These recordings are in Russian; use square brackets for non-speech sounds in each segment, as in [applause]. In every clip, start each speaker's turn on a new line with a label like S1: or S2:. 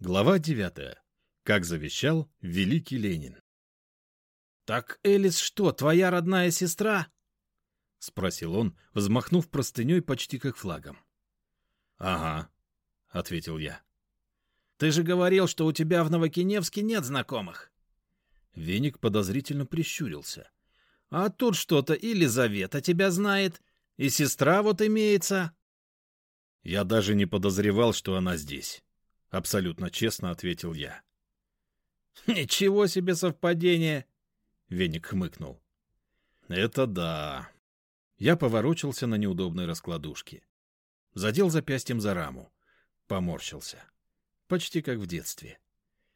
S1: Глава девятая. Как завещал великий Ленин.
S2: «Так Элис что, твоя родная сестра?»
S1: — спросил он, взмахнув простыней почти как флагом. «Ага», — ответил я.
S2: «Ты же говорил, что у тебя в Новокиневске нет знакомых».
S1: Веник подозрительно прищурился.
S2: «А тут что-то и Лизавета тебя знает, и сестра вот имеется».
S1: Я даже не подозревал, что она здесь. — абсолютно честно ответил я.
S2: «Ничего себе совпадение!»
S1: — Веник хмыкнул. «Это да». Я поворочился на неудобной раскладушке. Задел запястьем за раму. Поморщился. Почти как в детстве.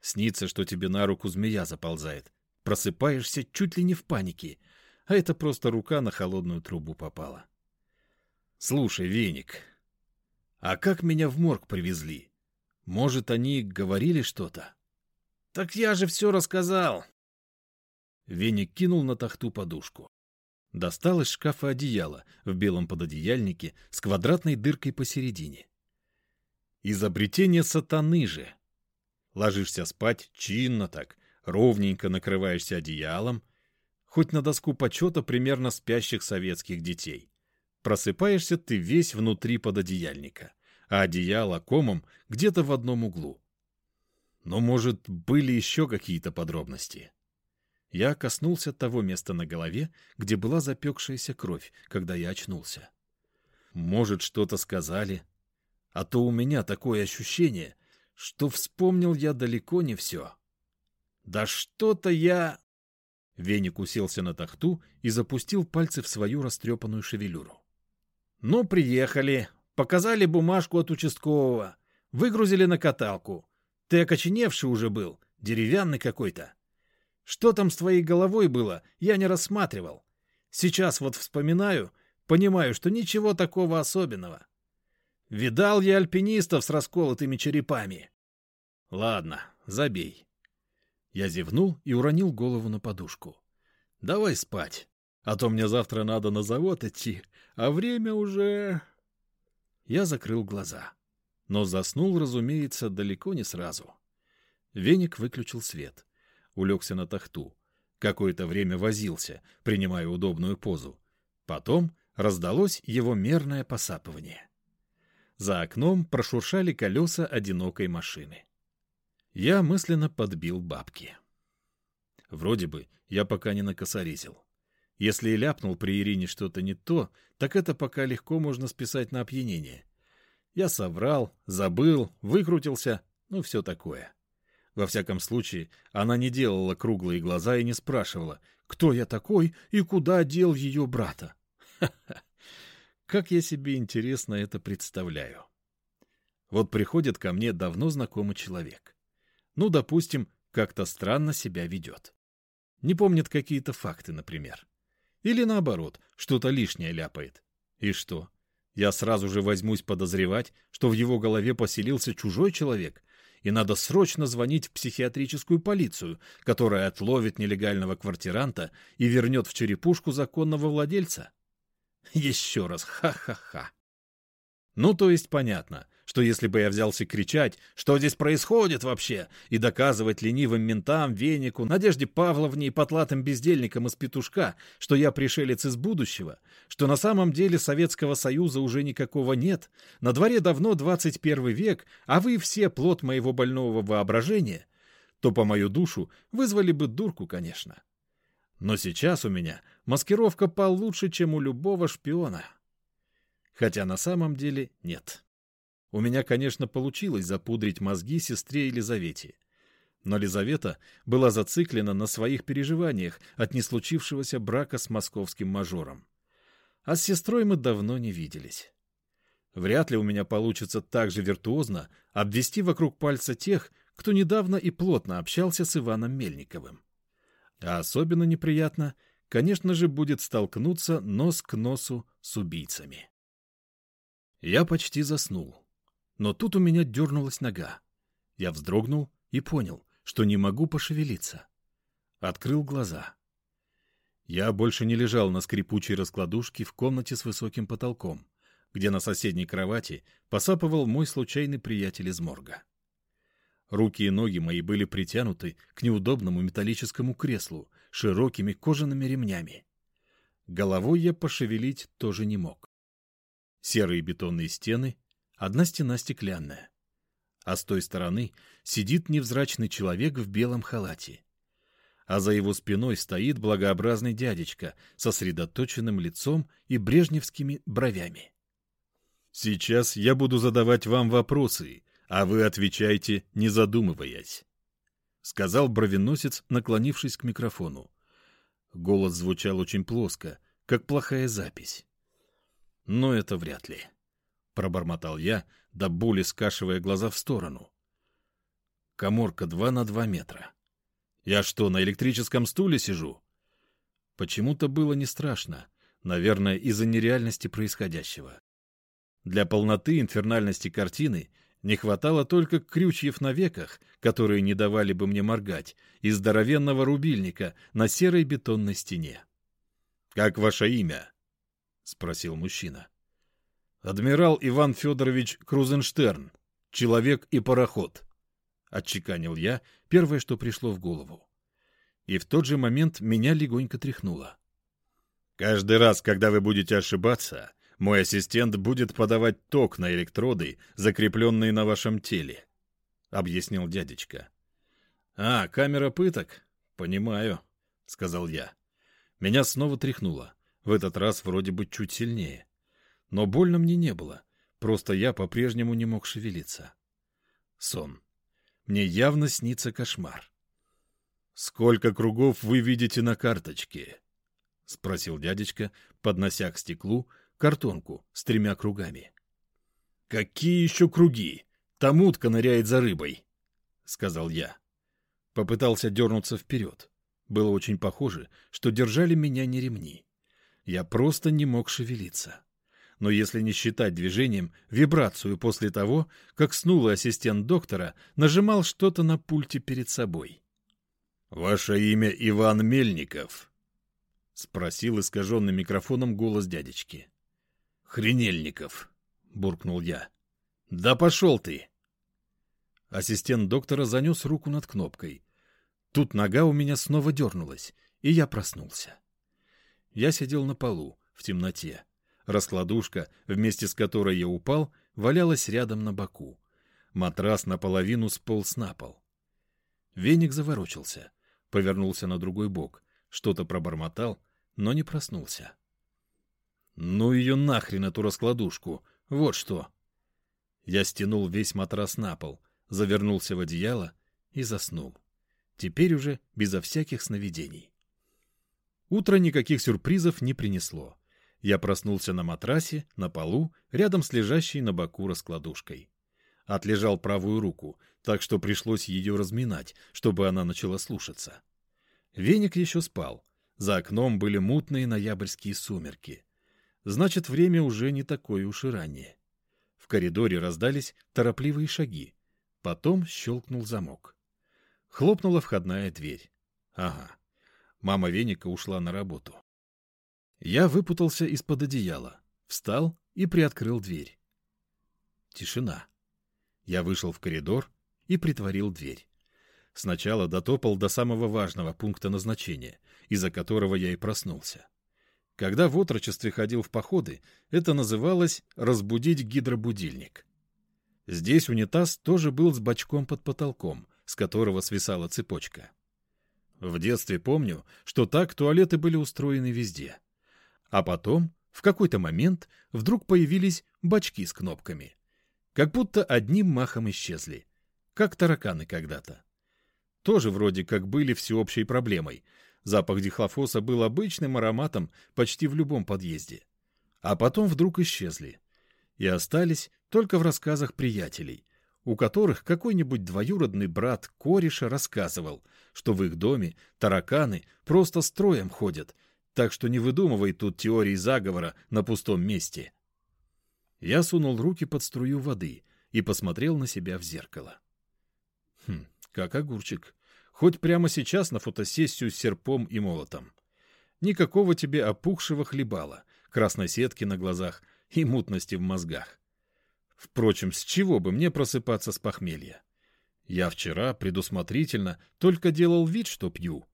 S1: Снится, что тебе на руку змея заползает. Просыпаешься чуть ли не в панике, а это просто рука на холодную трубу попала. «Слушай, Веник, а как меня в морг привезли?» Может, они говорили что-то?
S2: — Так я же все рассказал.
S1: Веник кинул на тахту подушку. Достал из шкафа одеяло в белом пододеяльнике с квадратной дыркой посередине. Изобретение сатаны же. Ложишься спать чинно так, ровненько накрываешься одеялом, хоть на доску почета примерно спящих советских детей. Просыпаешься ты весь внутри пододеяльника — а одеяло комом где-то в одном углу. Но, может, были еще какие-то подробности? Я коснулся того места на голове, где была запекшаяся кровь, когда я очнулся. Может, что-то сказали? А то у меня такое ощущение, что вспомнил я далеко не все. Да что-то я... Веник уселся на тахту и запустил пальцы в свою растрепанную шевелюру. «Ну, приехали. Показали бумажку от участкового. Выгрузили на каталку. Ты окоченевший уже был, деревянный какой-то. Что там с твоей головой было, я не рассматривал. Сейчас вот вспоминаю, понимаю, что ничего такого особенного. Видал я альпинистов с расколотыми черепами. Ладно, забей. Я зевнул и уронил голову на подушку. Давай спать, а то мне завтра надо на завод идти, а время уже... Я закрыл глаза. Но заснул, разумеется, далеко не сразу. Веник выключил свет. Улегся на тахту. Какое-то время возился, принимая удобную позу. Потом раздалось его мерное посапывание. За окном прошуршали колеса одинокой машины. Я мысленно подбил бабки. Вроде бы я пока не накосорезил. Если и ляпнул при Ирине что-то не то, так это пока легко можно списать на опьянение. Я соврал, забыл, выкрутился, ну все такое. Во всяком случае, она не делала круглые глаза и не спрашивала, кто я такой и куда дел ее брата. Ха-ха! [laughs] Как я себе интересно это представляю. Вот приходит ко мне давно знакомый человек. Ну, допустим, как-то странно себя ведет. Не помнит какие-то факты, например. Или наоборот, что-то лишнее ляпает. И что? Я сразу же возьмусь подозревать, что в его голове поселился чужой человек, и надо срочно звонить в психиатрическую полицию, которая отловит нелегального квартиранта и вернет в черепушку законного владельца. Еще раз, ха-ха-ха. Ну, то есть понятно, что если бы я взялся кричать, что здесь происходит вообще, и доказывать ленивым ментам, венику, Надежде Павловне и потлатым бездельникам из петушка, что я пришелец из будущего, что на самом деле Советского Союза уже никакого нет, на дворе давно 21 век, а вы все плод моего больного воображения, то по мою душу вызвали бы дурку, конечно. Но сейчас у меня маскировка получше, чем у любого шпиона. Хотя на самом деле нет. У меня, конечно, получилось запудрить мозги сестре Елизавете. Но Лизавета была зациклена на своих переживаниях от неслучившегося брака с московским мажором. А с сестрой мы давно не виделись. Вряд ли у меня получится так же виртуозно обвести вокруг пальца тех, кто недавно и плотно общался с Иваном Мельниковым. А особенно неприятно, конечно же, будет столкнуться нос к носу с убийцами. Я почти заснул. Но тут у меня дернулась нога. Я вздрогнул и понял, что не могу пошевелиться. Открыл глаза. Я больше не лежал на скрипучей раскладушке в комнате с высоким потолком, где на соседней кровати посапывал мой случайный приятель из морга. Руки и ноги мои были притянуты к неудобному металлическому креслу широкими кожаными ремнями. Головой я пошевелить тоже не мог. Серые бетонные стены, одна стена стеклянная. А с той стороны сидит невзрачный человек в белом халате. А за его спиной стоит благообразный дядечка со сосредоточенным лицом и брежневскими бровями. «Сейчас я буду задавать вам вопросы, а вы отвечайте, не задумываясь», — сказал бровеносец, наклонившись к микрофону. Голос звучал очень плоско, как плохая запись. Но это вряд ли. Пробормотал я, до боли скашивая глаза в сторону. Коморка два на два метра. Я что, на электрическом стуле сижу? Почему-то было не страшно, наверное, из-за нереальности происходящего. Для полноты инфернальности картины не хватало только крючьев на веках, которые не давали бы мне моргать, и здоровенного рубильника на серой бетонной стене. «Как ваше имя?» — спросил мужчина. «Адмирал Иван Федорович Крузенштерн. Человек и пароход», — отчеканил я первое, что пришло в голову. И в тот же момент меня легонько тряхнуло. «Каждый раз, когда вы будете ошибаться, мой ассистент будет подавать ток на электроды, закрепленные на вашем теле», — объяснил дядечка. «А, камера пыток? Понимаю», — сказал я. Меня снова тряхнуло, в этот раз вроде бы чуть сильнее. Но больно мне не было, просто я по-прежнему не мог шевелиться. Сон. Мне явно снится кошмар. «Сколько кругов вы видите на карточке?» — спросил дядечка, поднося к стеклу картонку с тремя кругами. «Какие еще круги? Там утка ныряет за рыбой», — сказал я. Попытался дернуться вперед. Было очень похоже, что держали меня не ремни. Я просто не мог шевелиться. Но если не считать движением вибрацию после того, как снулый ассистент доктора нажимал что-то на пульте перед собой. «Ваше имя Иван Мельников?» — спросил искаженным микрофоном голос дядечки. «Хренельников», — буркнул я. «Да пошел ты!» Ассистент доктора занес руку над кнопкой, Тут нога у меня снова дернулась, и я проснулся. Я сидел на полу, в темноте. Раскладушка, вместе с которой я упал, валялась рядом на боку. Матрас наполовину сполз на пол. Веник заворочился, повернулся на другой бок, что-то пробормотал, но не проснулся. «Ну ее нахрен, эту раскладушку! Вот что!» Я стянул весь матрас на пол, завернулся в одеяло и заснул. Теперь уже безо всяких сновидений. Утро никаких сюрпризов не принесло. Я проснулся на матрасе, на полу, рядом с лежащей на боку раскладушкой. Отлежал правую руку, так что пришлось ее разминать, чтобы она начала слушаться. Веник еще спал. За окном были мутные ноябрьские сумерки. Значит, время уже не такое уж и раннее. В коридоре раздались торопливые шаги. Потом щелкнул замок. Хлопнула входная дверь. Ага. Мама Веника ушла на работу. Я выпутался из-под одеяла, встал и приоткрыл дверь. Тишина. Я вышел в коридор и притворил дверь. Сначала дотопал до самого важного пункта назначения, из-за которого я и проснулся. Когда в отрочестве ходил в походы, это называлось «разбудить гидробудильник». Здесь унитаз тоже был с бачком под потолком, с которого свисала цепочка. В детстве помню, что так туалеты были устроены везде. А потом, в какой-то момент, вдруг появились бачки с кнопками. Как будто одним махом исчезли. Как тараканы когда-то. Тоже вроде как были всеобщей проблемой. Запах дихлофоса был обычным ароматом почти в любом подъезде. А потом вдруг исчезли. И остались только в рассказах приятелей, у которых какой-нибудь двоюродный брат кореша рассказывал, что в их доме тараканы просто строем ходят, так что не выдумывай тут теории заговора на пустом месте. Я сунул руки под струю воды и посмотрел на себя в зеркало. Хм, как огурчик. Хоть прямо сейчас на фотосессию с серпом и молотом. Никакого тебе опухшего хлебала, красной сетки на глазах и мутности в мозгах. Впрочем, с чего бы мне просыпаться с похмелья? Я вчера предусмотрительно только делал вид, что пью.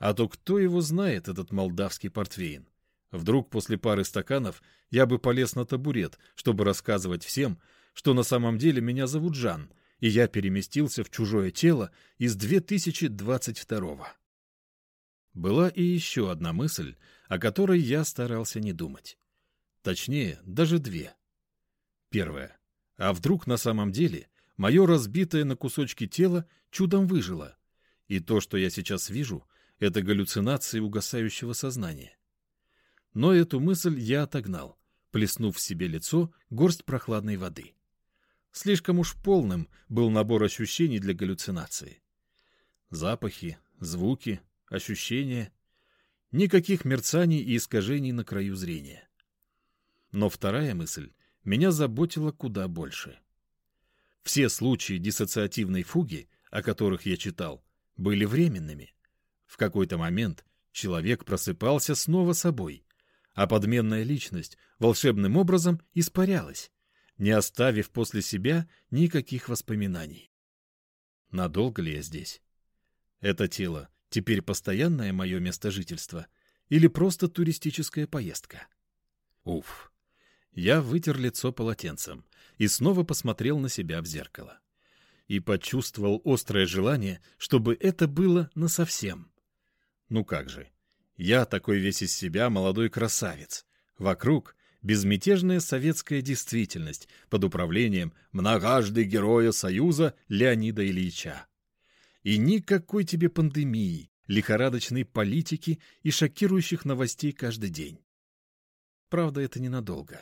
S1: А то кто его знает, этот молдавский портвейн? Вдруг после пары стаканов я бы полез на табурет, чтобы рассказывать всем, что на самом деле меня зовут Жан, и я переместился в чужое тело из 2022-го. Была и еще одна мысль, о которой я старался не думать. Точнее, даже две. Первая. А вдруг на самом деле мое разбитое на кусочки тело чудом выжило, и то, что я сейчас вижу, это галлюцинации угасающего сознания. Но эту мысль я отогнал, плеснув в себе лицо горсть прохладной воды. Слишком уж полным был набор ощущений для галлюцинации. Запахи, звуки, ощущения. Никаких мерцаний и искажений на краю зрения. Но вторая мысль меня заботила куда больше. Все случаи диссоциативной фуги, о которых я читал, были временными. В какой-то момент человек просыпался снова собой, а подменная личность волшебным образом испарялась, не оставив после себя никаких воспоминаний. Надолго ли я здесь? Это тело теперь постоянное мое место жительства или просто туристическая поездка? Уф. Я вытер лицо полотенцем и снова посмотрел на себя в зеркало. И почувствовал острое желание, чтобы это было насовсем. Ну как же, я такой весь из себя молодой красавец. Вокруг безмятежная советская действительность под управлением многожды героя Союза Леонида Ильича. И никакой тебе пандемии, лихорадочной политики и шокирующих новостей каждый день. Правда, это ненадолго.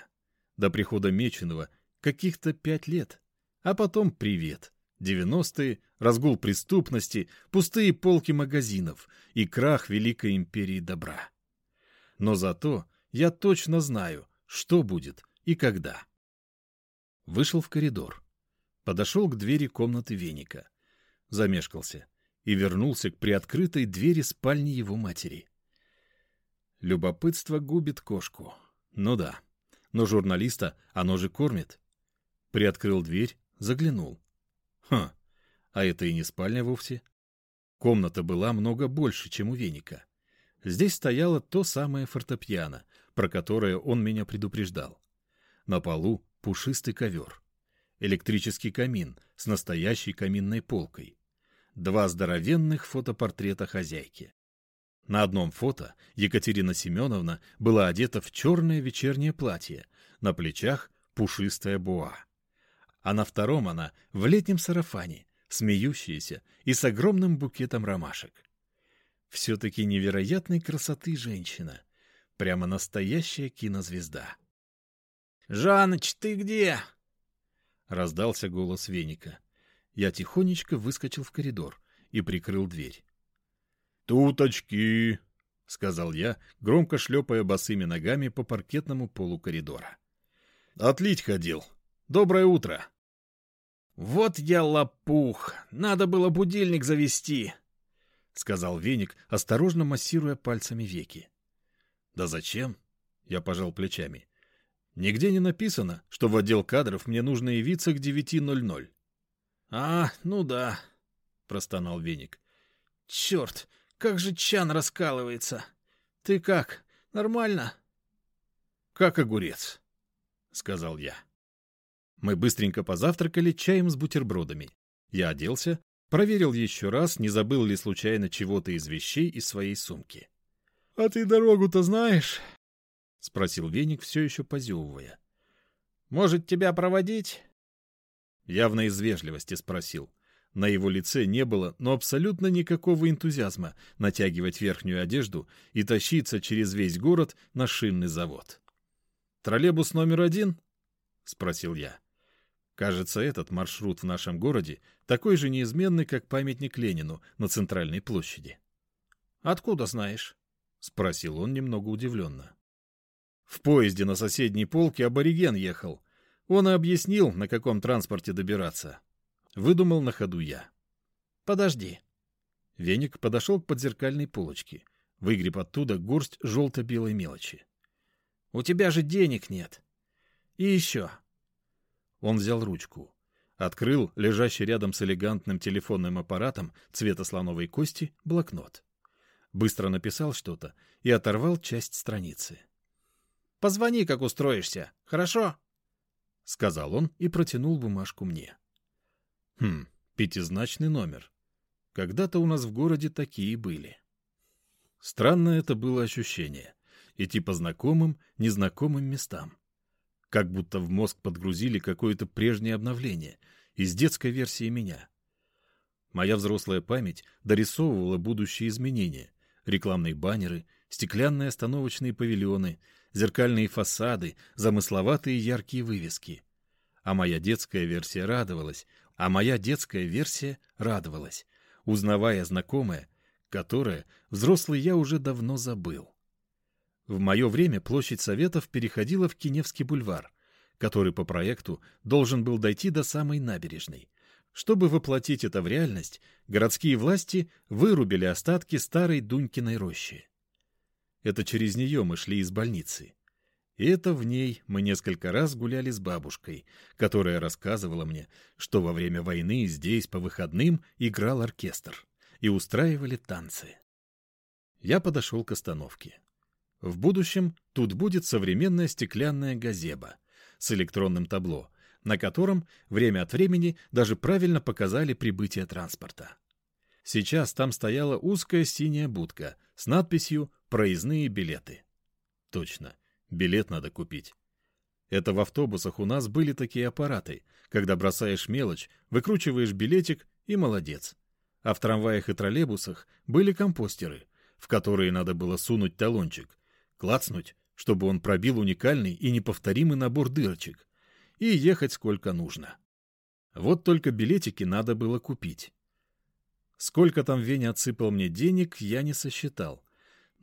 S1: До прихода Меченого каких-то пять лет. А потом привет. Девяностые, разгул преступности, пустые полки магазинов и крах Великой Империи Добра. Но зато я точно знаю, что будет и когда. Вышел в коридор. Подошел к двери комнаты веника. Замешкался и вернулся к приоткрытой двери спальни его матери. Любопытство губит кошку. Ну да, но журналиста оно же кормит. Приоткрыл дверь, заглянул. Хм, а это и не спальня вовсе. Комната была много больше, чем у веника. Здесь стояло то самое фортепиано, про которое он меня предупреждал. На полу пушистый ковер. Электрический камин с настоящей каминной полкой. Два здоровенных фотопортрета хозяйки. На одном фото Екатерина Семеновна была одета в черное вечернее платье, на плечах пушистая буа. А на втором она в летнем сарафане, смеющаяся и с огромным букетом ромашек. Все-таки невероятной красоты женщина, Прямо настоящая кинозвезда.
S2: «Жаныч, ты где?»
S1: Раздался голос веника. Я тихонечко выскочил в коридор и прикрыл дверь. «Туточки!» — сказал я, громко шлепая босыми ногами по паркетному полу коридора. «Отлить ходил. Доброе утро!»
S2: «Вот я лопух! Надо было будильник завести!» — сказал веник, осторожно массируя пальцами веки.
S1: Да зачем? Я пожал плечами. Нигде не написано, что в отдел кадров мне нужно явиться к 9.00.
S2: А, ну да, простонал Веник. Черт, как же чан раскалывается. Ты как, нормально?
S1: Как огурец, сказал я. Мы быстренько позавтракали чаем с бутербродами. Я оделся, проверил еще раз, не забыл ли случайно чего-то из вещей из своей сумки.
S2: — А ты дорогу-то знаешь?
S1: — спросил веник, все еще позевывая.
S2: — Может, тебя проводить?
S1: Явно из вежливости спросил. На его лице не было, но абсолютно никакого энтузиазма натягивать верхнюю одежду и тащиться через весь город на шинный завод. «Троллейбус номер один?» — спросил я. Кажется, этот маршрут в нашем городе такой же неизменный, как памятник Ленину на центральной площади.
S2: «Откуда знаешь?»
S1: — спросил он немного удивленно. В поезде на соседней полке абориген ехал. Он и объяснил, на каком транспорте добираться. Выдумал на ходу я.
S2: «Подожди».
S1: Веник подошел к подзеркальной полочке, выгреб оттуда горсть желто-белой мелочи.
S2: «У тебя же денег нет. И еще».
S1: Он взял ручку. Открыл лежащий рядом с элегантным телефонным аппаратом цвета слоновой кости блокнот. Быстро написал что-то и оторвал часть страницы.
S2: «Позвони, как устроишься, хорошо?»
S1: — сказал он и протянул бумажку мне. Хм, пятизначный номер. Когда-то у нас в городе такие были. Странное это было ощущение — идти по знакомым, незнакомым местам. Как будто в мозг подгрузили какое-то прежнее обновление из детской версии меня. Моя взрослая память дорисовывала будущие изменения. Рекламные баннеры, стеклянные остановочные павильоны, зеркальные фасады, замысловатые яркие вывески. А моя детская версия радовалась, а моя детская версия радовалась, узнавая знакомое, которое взрослый я уже давно забыл. В мое время площадь Советов переходила в Киневский бульвар, который по проекту должен был дойти до самой набережной. Чтобы воплотить это в реальность, городские власти вырубили остатки старой Дунькиной рощи. Это через нее мы шли из больницы. И это в ней мы несколько раз гуляли с бабушкой, которая рассказывала мне, что во время войны здесь по выходным играл оркестр и устраивали танцы. Я подошел к остановке. В будущем тут будет современная стеклянная газеба с электронным табло, на котором время от времени даже правильно показали прибытие транспорта. Сейчас там стояла узкая синяя будка с надписью «Проездные билеты». Точно, билет надо купить. Это в автобусах у нас были такие аппараты, когда бросаешь мелочь, выкручиваешь билетик и молодец. А в трамваях и троллейбусах были компостеры, в которые надо было сунуть талончик, клацнуть, чтобы он пробил уникальный и неповторимый набор дырочек, и ехать сколько нужно. Вот только билетики надо было купить. Сколько там Веня отсыпал мне денег, я не сосчитал.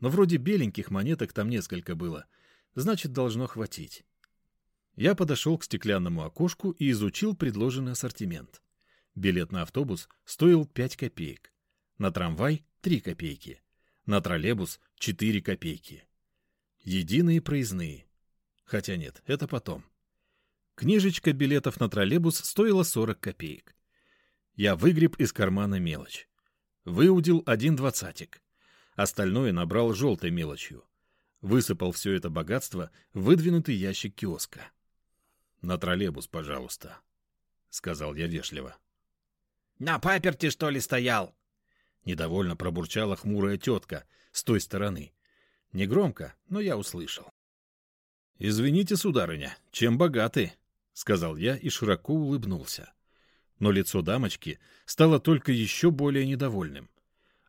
S1: Но вроде беленьких монеток там несколько было, значит, должно хватить. Я подошел к стеклянному окошку и изучил предложенный ассортимент. Билет на автобус стоил 5 копеек, на трамвай — 3 копейки, на троллейбус — 4 копейки. Единые проездные. Хотя нет, это потом. Книжечка билетов на троллейбус стоила 40 копеек. Я выгреб из кармана мелочь. Выудил один двадцатик. Остальное набрал желтой мелочью. Высыпал все это богатство в выдвинутый ящик киоска. «На троллейбус, пожалуйста», — сказал я вежливо.
S2: «На паперте, что ли, стоял?»
S1: Недовольно пробурчала хмурая тетка с той стороны. Негромко, но я услышал. «Извините, сударыня, чем богаты?» — сказал я и широко улыбнулся. Но лицо дамочки стало только еще более недовольным.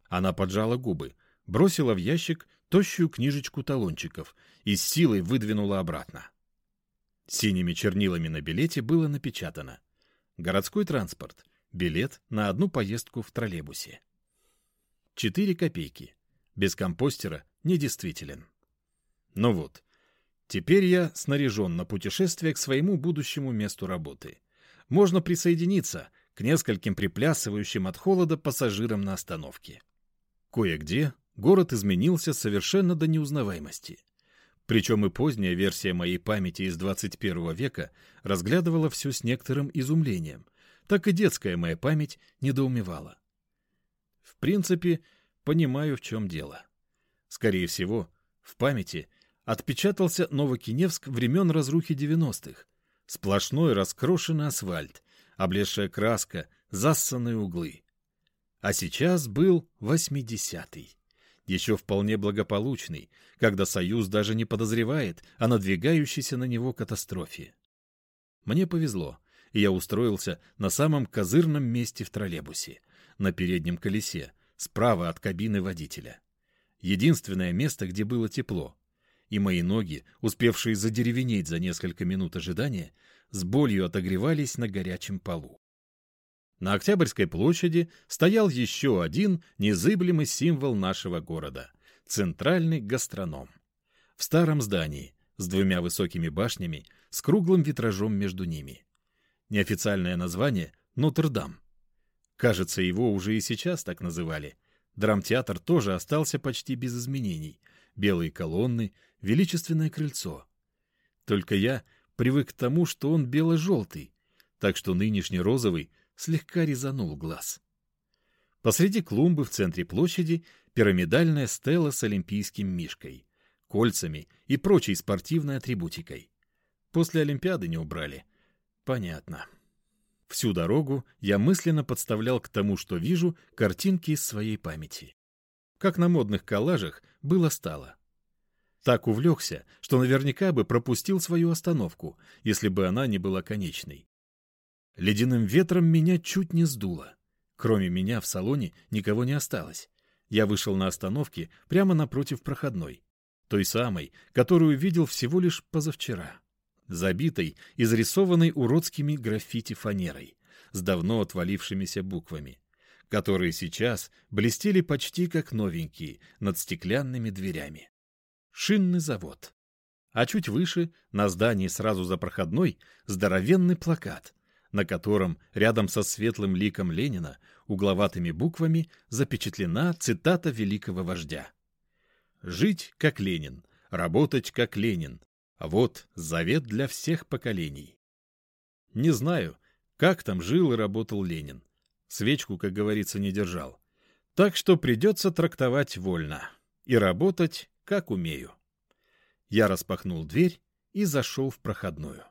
S1: Она поджала губы, бросила в ящик тощую книжечку талончиков и с силой выдвинула обратно. Синими чернилами на билете было напечатано «Городской транспорт. Билет на одну поездку в троллейбусе». Четыре копейки. Без компостера недействителен. Ну вот, теперь я снаряжен на путешествие к своему будущему месту работы. Можно присоединиться к нескольким приплясывающим от холода пассажирам на остановке. Кое-где город изменился совершенно до неузнаваемости. Причем и поздняя версия моей памяти из 21 века разглядывала все с некоторым изумлением, так и детская моя память недоумевала. В принципе, понимаю, в чем дело. Скорее всего, в памяти отпечатался Новокиневск времен разрухи 90-х. Сплошной раскрошенный асфальт, облезшая краска, зассанные углы. А сейчас был 80-й. Еще вполне благополучный, когда Союз даже не подозревает о надвигающейся на него катастрофе. Мне повезло, и я устроился на самом козырном месте в троллейбусе, на переднем колесе, справа от кабины водителя. Единственное место, где было тепло. И мои ноги, успевшие задеревенеть за несколько минут ожидания, с болью отогревались на горячем полу. На Октябрьской площади стоял еще один незыблемый символ нашего города — центральный гастроном. В старом здании, с двумя высокими башнями, с круглым витражом между ними. Неофициальное название — Нотр-Дам. Кажется, его уже и сейчас так называли — Драмтеатр тоже остался почти без изменений. Белые колонны, величественное крыльцо. Только я привык к тому, что он бело-желтый. так что нынешний розовый слегка резанул глаз. Посреди клумбы в центре площади пирамидальная стела с олимпийским мишкой, кольцами и прочей спортивной атрибутикой. После Олимпиады не убрали. Понятно. Всю дорогу я мысленно подставлял к тому, что вижу, картинки из своей памяти. Как на модных коллажах было-стало. Так увлекся, что наверняка бы пропустил свою остановку, если бы она не была конечной. Ледяным ветром меня чуть не сдуло. Кроме меня в салоне никого не осталось. Я вышел на остановке прямо напротив проходной. Той самой, которую видел всего лишь позавчера. Забитой, изрисованной уродскими граффити фанерой, с давно отвалившимися буквами, которые сейчас блестели почти как новенькие над стеклянными дверями. Шинный завод. А чуть выше, на здании сразу за проходной, здоровенный плакат, на котором рядом со светлым ликом Ленина угловатыми буквами запечатлена цитата великого вождя. «Жить как Ленин, работать как Ленин. Вот завет для всех поколений». Не знаю, как там жил и работал Ленин. Свечку, как говорится, не держал. Так что придется трактовать вольно и работать как умею. Я распахнул дверь и зашел в проходную.